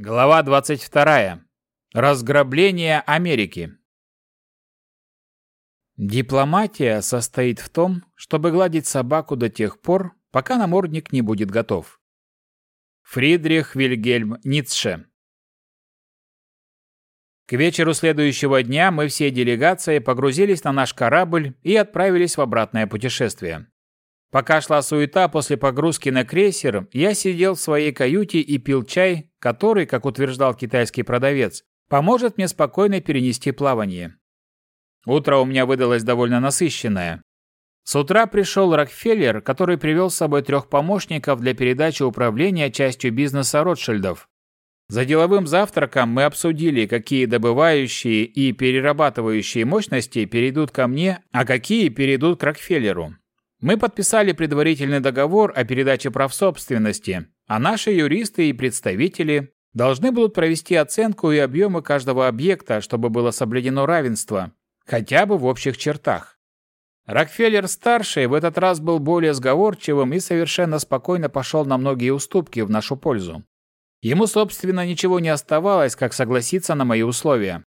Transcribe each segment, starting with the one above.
Глава 22. Разграбление Америки. Дипломатия состоит в том, чтобы гладить собаку до тех пор, пока намордник не будет готов. Фридрих Вильгельм Ницше. К вечеру следующего дня мы всей делегацией погрузились на наш корабль и отправились в обратное путешествие. Пока шла суета после погрузки на крейсер, я сидел в своей каюте и пил чай, который, как утверждал китайский продавец, поможет мне спокойно перенести плавание. Утро у меня выдалось довольно насыщенное. С утра пришел Рокфеллер, который привел с собой трех помощников для передачи управления частью бизнеса Ротшильдов. За деловым завтраком мы обсудили, какие добывающие и перерабатывающие мощности перейдут ко мне, а какие перейдут к Рокфеллеру. Мы подписали предварительный договор о передаче прав собственности, а наши юристы и представители должны будут провести оценку и объемы каждого объекта, чтобы было соблюдено равенство, хотя бы в общих чертах. Рокфеллер-старший в этот раз был более сговорчивым и совершенно спокойно пошел на многие уступки в нашу пользу. Ему, собственно, ничего не оставалось, как согласиться на мои условия.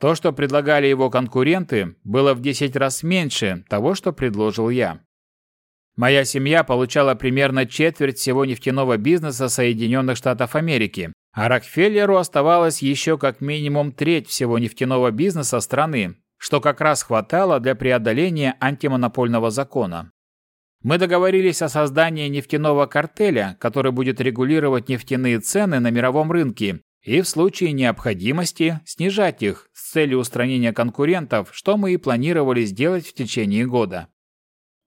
То, что предлагали его конкуренты, было в 10 раз меньше того, что предложил я. Моя семья получала примерно четверть всего нефтяного бизнеса Соединенных Штатов Америки, а Рокфеллеру оставалось еще как минимум треть всего нефтяного бизнеса страны, что как раз хватало для преодоления антимонопольного закона. Мы договорились о создании нефтяного картеля, который будет регулировать нефтяные цены на мировом рынке и в случае необходимости снижать их с целью устранения конкурентов, что мы и планировали сделать в течение года.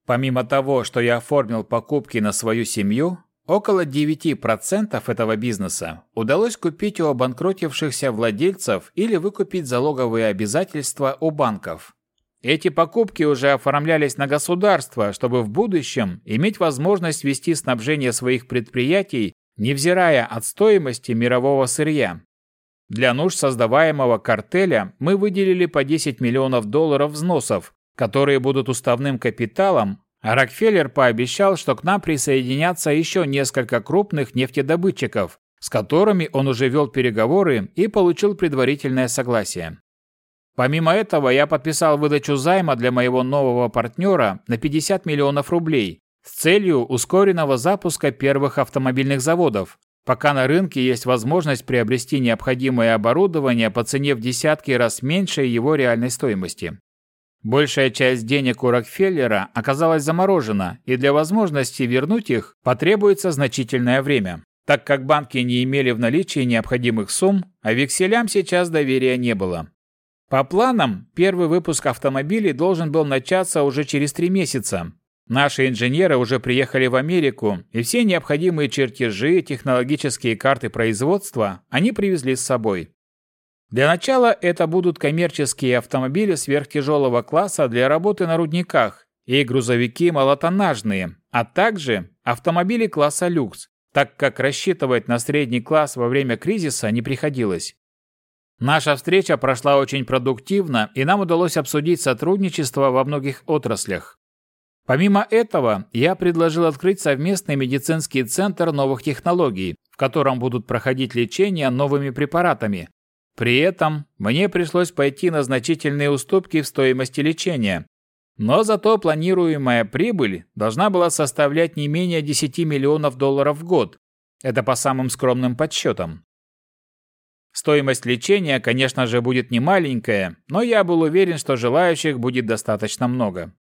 Помимо того, что я оформил покупки на свою семью, около 9% этого бизнеса удалось купить у обанкротившихся владельцев или выкупить залоговые обязательства у банков. Эти покупки уже оформлялись на государство, чтобы в будущем иметь возможность вести снабжение своих предприятий, невзирая от стоимости мирового сырья. Для нужд создаваемого картеля мы выделили по 10 миллионов долларов взносов, которые будут уставным капиталом, Рокфеллер пообещал, что к нам присоединятся еще несколько крупных нефтедобытчиков, с которыми он уже вел переговоры и получил предварительное согласие. Помимо этого, я подписал выдачу займа для моего нового партнера на 50 миллионов рублей с целью ускоренного запуска первых автомобильных заводов, пока на рынке есть возможность приобрести необходимое оборудование по цене в десятки раз меньше его реальной стоимости. Большая часть денег у Рокфеллера оказалась заморожена, и для возможности вернуть их потребуется значительное время, так как банки не имели в наличии необходимых сумм, а векселям сейчас доверия не было. По планам, первый выпуск автомобилей должен был начаться уже через три месяца. Наши инженеры уже приехали в Америку, и все необходимые чертежи, технологические карты производства они привезли с собой. Для начала это будут коммерческие автомобили сверхтяжелого класса для работы на рудниках и грузовики малотоннажные, а также автомобили класса люкс, так как рассчитывать на средний класс во время кризиса не приходилось. Наша встреча прошла очень продуктивно, и нам удалось обсудить сотрудничество во многих отраслях. Помимо этого, я предложил открыть совместный медицинский центр новых технологий, в котором будут проходить лечение новыми препаратами, при этом мне пришлось пойти на значительные уступки в стоимости лечения, но зато планируемая прибыль должна была составлять не менее 10 миллионов долларов в год. Это по самым скромным подсчетам. Стоимость лечения, конечно же, будет не маленькая, но я был уверен, что желающих будет достаточно много.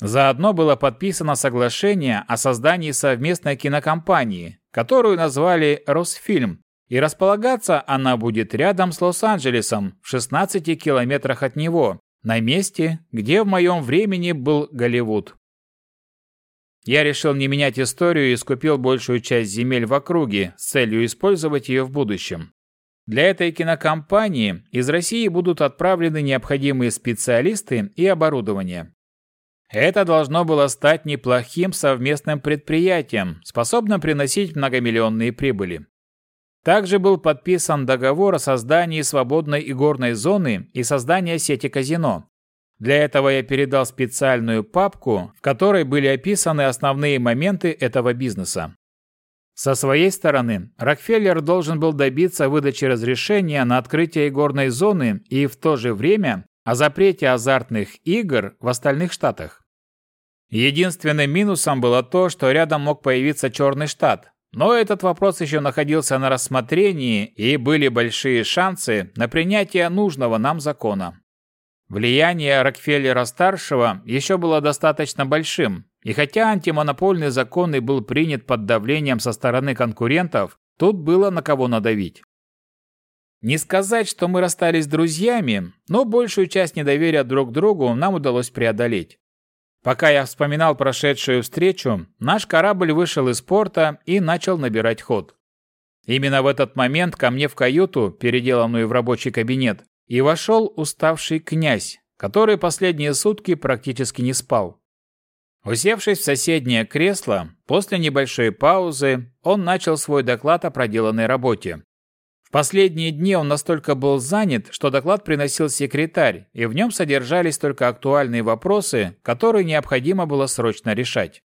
Заодно было подписано соглашение о создании совместной кинокомпании, которую назвали «Росфильм», и располагаться она будет рядом с Лос-Анджелесом, в 16 километрах от него, на месте, где в моем времени был Голливуд. Я решил не менять историю и скупил большую часть земель в округе с целью использовать ее в будущем. Для этой кинокомпании из России будут отправлены необходимые специалисты и оборудование. Это должно было стать неплохим совместным предприятием, способным приносить многомиллионные прибыли. Также был подписан договор о создании свободной игорной зоны и создании сети казино. Для этого я передал специальную папку, в которой были описаны основные моменты этого бизнеса. Со своей стороны, Рокфеллер должен был добиться выдачи разрешения на открытие игорной зоны и в то же время о запрете азартных игр в остальных штатах. Единственным минусом было то, что рядом мог появиться черный штат, но этот вопрос еще находился на рассмотрении и были большие шансы на принятие нужного нам закона. Влияние Рокфеллера-старшего еще было достаточно большим, и хотя антимонопольный закон и был принят под давлением со стороны конкурентов, тут было на кого надавить. Не сказать, что мы расстались друзьями, но большую часть недоверия друг другу нам удалось преодолеть. Пока я вспоминал прошедшую встречу, наш корабль вышел из порта и начал набирать ход. Именно в этот момент ко мне в каюту, переделанную в рабочий кабинет, и вошел уставший князь, который последние сутки практически не спал. Усевшись в соседнее кресло, после небольшой паузы он начал свой доклад о проделанной работе. В последние дни он настолько был занят, что доклад приносил секретарь, и в нем содержались только актуальные вопросы, которые необходимо было срочно решать.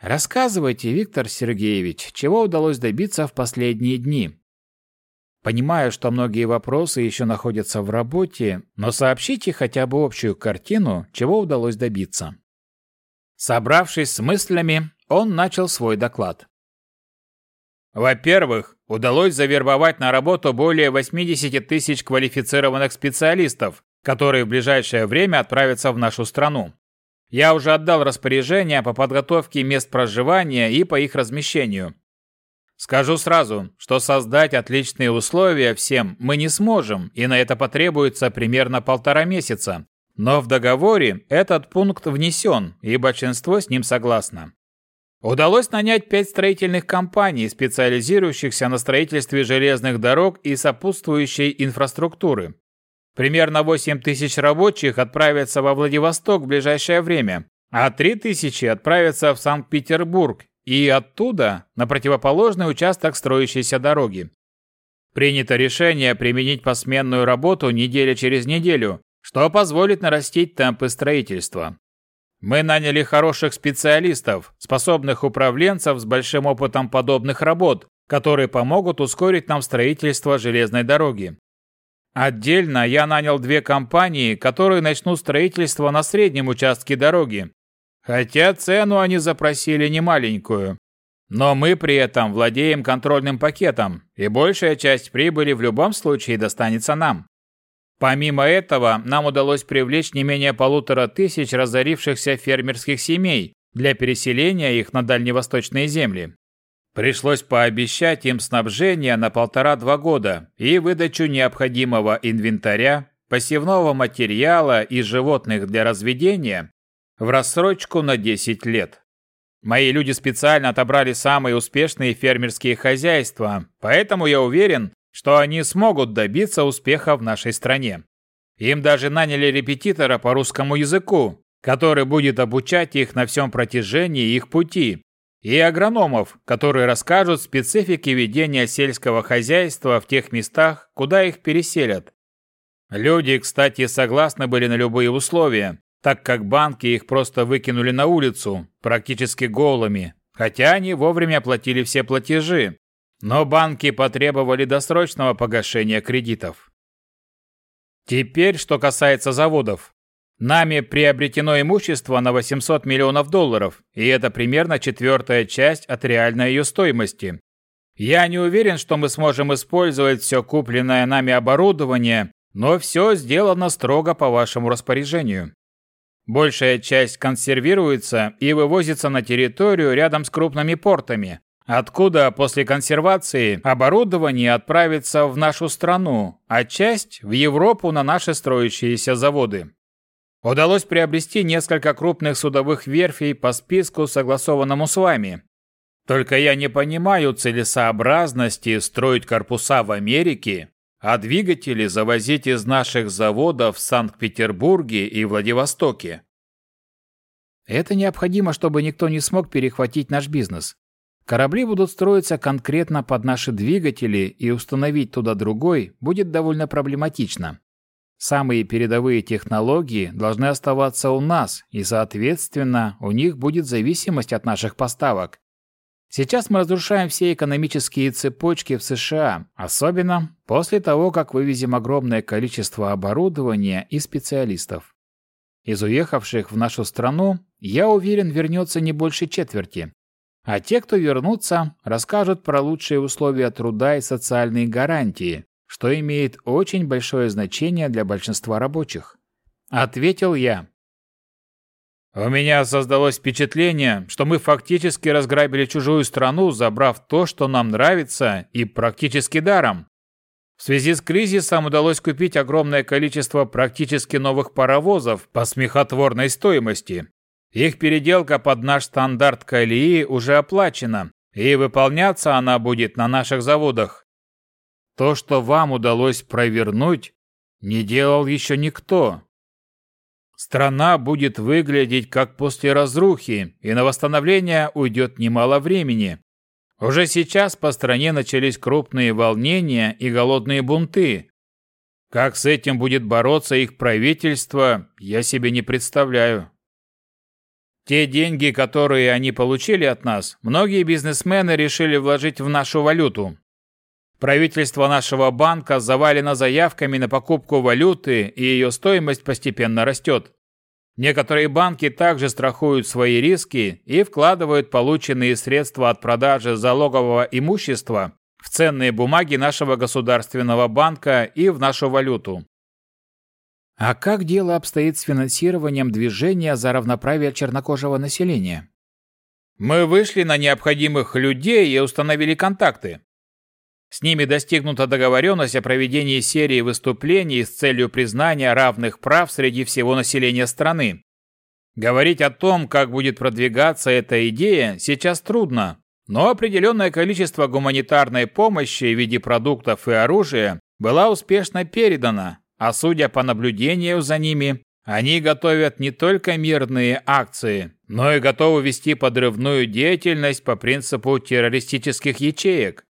Рассказывайте, Виктор Сергеевич, чего удалось добиться в последние дни. Понимаю, что многие вопросы еще находятся в работе, но сообщите хотя бы общую картину, чего удалось добиться. Собравшись с мыслями, он начал свой доклад. Во-первых, удалось завербовать на работу более 80 тысяч квалифицированных специалистов, которые в ближайшее время отправятся в нашу страну. Я уже отдал распоряжение по подготовке мест проживания и по их размещению. Скажу сразу, что создать отличные условия всем мы не сможем, и на это потребуется примерно полтора месяца. Но в договоре этот пункт внесен, и большинство с ним согласно. Удалось нанять пять строительных компаний, специализирующихся на строительстве железных дорог и сопутствующей инфраструктуры. Примерно 8 тысяч рабочих отправятся во Владивосток в ближайшее время, а 3 тысячи отправятся в Санкт-Петербург и оттуда на противоположный участок строящейся дороги. Принято решение применить посменную работу неделя через неделю, что позволит нарастить темпы строительства. Мы наняли хороших специалистов, способных управленцев с большим опытом подобных работ, которые помогут ускорить нам строительство железной дороги. Отдельно я нанял две компании, которые начнут строительство на среднем участке дороги, Хотя цену они запросили немаленькую. Но мы при этом владеем контрольным пакетом, и большая часть прибыли в любом случае достанется нам. Помимо этого, нам удалось привлечь не менее полутора тысяч разорившихся фермерских семей для переселения их на дальневосточные земли. Пришлось пообещать им снабжение на полтора-два года и выдачу необходимого инвентаря, посевного материала и животных для разведения в рассрочку на 10 лет. Мои люди специально отобрали самые успешные фермерские хозяйства, поэтому я уверен, что они смогут добиться успеха в нашей стране. Им даже наняли репетитора по русскому языку, который будет обучать их на всем протяжении их пути, и агрономов, которые расскажут специфики ведения сельского хозяйства в тех местах, куда их переселят. Люди, кстати, согласны были на любые условия, так как банки их просто выкинули на улицу, практически голыми, хотя они вовремя оплатили все платежи, но банки потребовали досрочного погашения кредитов. Теперь, что касается заводов. Нами приобретено имущество на 800 миллионов долларов, и это примерно четвертая часть от реальной ее стоимости. Я не уверен, что мы сможем использовать все купленное нами оборудование, но все сделано строго по вашему распоряжению. Большая часть консервируется и вывозится на территорию рядом с крупными портами, откуда после консервации оборудование отправится в нашу страну, а часть – в Европу на наши строящиеся заводы. Удалось приобрести несколько крупных судовых верфей по списку, согласованному с вами. Только я не понимаю целесообразности строить корпуса в Америке а двигатели завозить из наших заводов в Санкт-Петербурге и Владивостоке. Это необходимо, чтобы никто не смог перехватить наш бизнес. Корабли будут строиться конкретно под наши двигатели, и установить туда другой будет довольно проблематично. Самые передовые технологии должны оставаться у нас, и, соответственно, у них будет зависимость от наших поставок. Сейчас мы разрушаем все экономические цепочки в США, особенно после того, как вывезем огромное количество оборудования и специалистов. Из уехавших в нашу страну, я уверен, вернется не больше четверти. А те, кто вернутся, расскажут про лучшие условия труда и социальные гарантии, что имеет очень большое значение для большинства рабочих. Ответил я. У меня создалось впечатление, что мы фактически разграбили чужую страну, забрав то, что нам нравится, и практически даром. В связи с кризисом удалось купить огромное количество практически новых паровозов по смехотворной стоимости. Их переделка под наш стандарт колеи уже оплачена, и выполняться она будет на наших заводах. То, что вам удалось провернуть, не делал еще никто. Страна будет выглядеть как после разрухи, и на восстановление уйдет немало времени. Уже сейчас по стране начались крупные волнения и голодные бунты. Как с этим будет бороться их правительство, я себе не представляю. Те деньги, которые они получили от нас, многие бизнесмены решили вложить в нашу валюту. Правительство нашего банка завалено заявками на покупку валюты, и ее стоимость постепенно растет. Некоторые банки также страхуют свои риски и вкладывают полученные средства от продажи залогового имущества в ценные бумаги нашего государственного банка и в нашу валюту. А как дело обстоит с финансированием движения за равноправие чернокожего населения? Мы вышли на необходимых людей и установили контакты. С ними достигнута договоренность о проведении серии выступлений с целью признания равных прав среди всего населения страны. Говорить о том, как будет продвигаться эта идея, сейчас трудно, но определенное количество гуманитарной помощи в виде продуктов и оружия была успешно передана, а судя по наблюдению за ними, они готовят не только мирные акции, но и готовы вести подрывную деятельность по принципу террористических ячеек.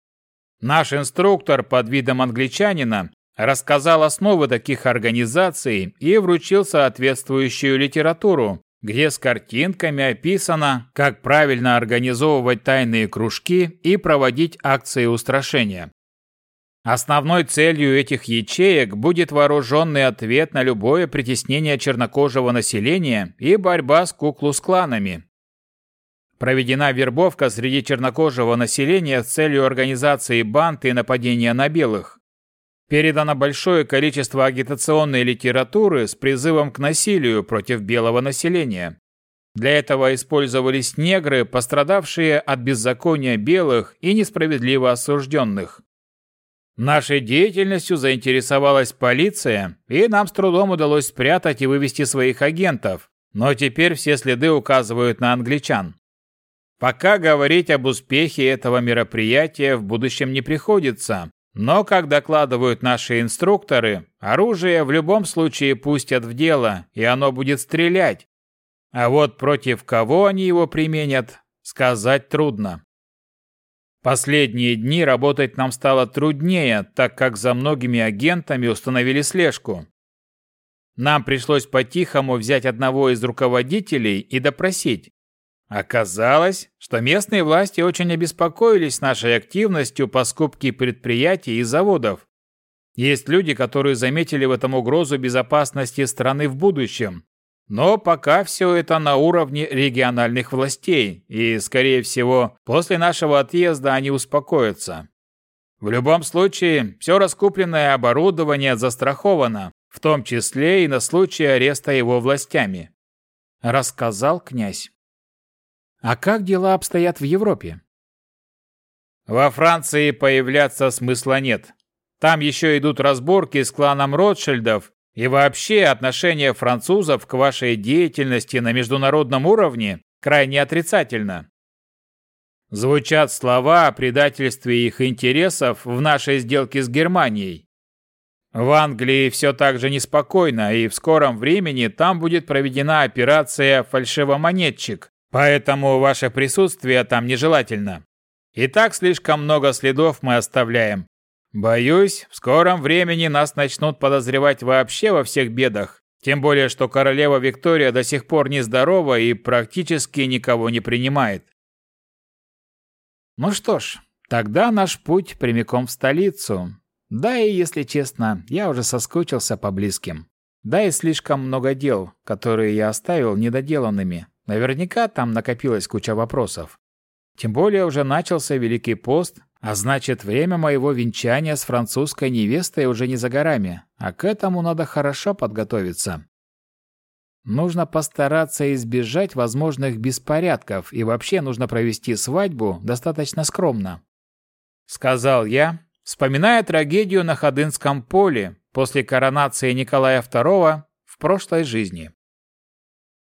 Наш инструктор под видом англичанина рассказал основы таких организаций и вручил соответствующую литературу, где с картинками описано, как правильно организовывать тайные кружки и проводить акции устрашения. Основной целью этих ячеек будет вооруженный ответ на любое притеснение чернокожего населения и борьба с куклус-кланами, Проведена вербовка среди чернокожего населения с целью организации банд и нападения на белых. Передано большое количество агитационной литературы с призывом к насилию против белого населения. Для этого использовались негры, пострадавшие от беззакония белых и несправедливо осужденных. Нашей деятельностью заинтересовалась полиция, и нам с трудом удалось спрятать и вывести своих агентов, но теперь все следы указывают на англичан. Пока говорить об успехе этого мероприятия в будущем не приходится, но, как докладывают наши инструкторы, оружие в любом случае пустят в дело, и оно будет стрелять. А вот против кого они его применят, сказать трудно. Последние дни работать нам стало труднее, так как за многими агентами установили слежку. Нам пришлось по-тихому взять одного из руководителей и допросить, Оказалось, что местные власти очень обеспокоились нашей активностью по скупке предприятий и заводов. Есть люди, которые заметили в этом угрозу безопасности страны в будущем. Но пока все это на уровне региональных властей, и, скорее всего, после нашего отъезда они успокоятся. В любом случае, все раскупленное оборудование застраховано, в том числе и на случай ареста его властями. Рассказал князь. А как дела обстоят в Европе? Во Франции появляться смысла нет. Там еще идут разборки с кланом Ротшильдов, и вообще отношение французов к вашей деятельности на международном уровне крайне отрицательно. Звучат слова о предательстве их интересов в нашей сделке с Германией. В Англии все так же неспокойно, и в скором времени там будет проведена операция «Фальшивомонетчик», Поэтому ваше присутствие там нежелательно. И так слишком много следов мы оставляем. Боюсь, в скором времени нас начнут подозревать вообще во всех бедах. Тем более, что королева Виктория до сих пор нездорова и практически никого не принимает. Ну что ж, тогда наш путь прямиком в столицу. Да и, если честно, я уже соскучился по близким. Да и слишком много дел, которые я оставил недоделанными. Наверняка там накопилась куча вопросов. Тем более уже начался Великий пост, а значит, время моего венчания с французской невестой уже не за горами, а к этому надо хорошо подготовиться. Нужно постараться избежать возможных беспорядков и вообще нужно провести свадьбу достаточно скромно. Сказал я, вспоминая трагедию на Ходынском поле после коронации Николая II в прошлой жизни.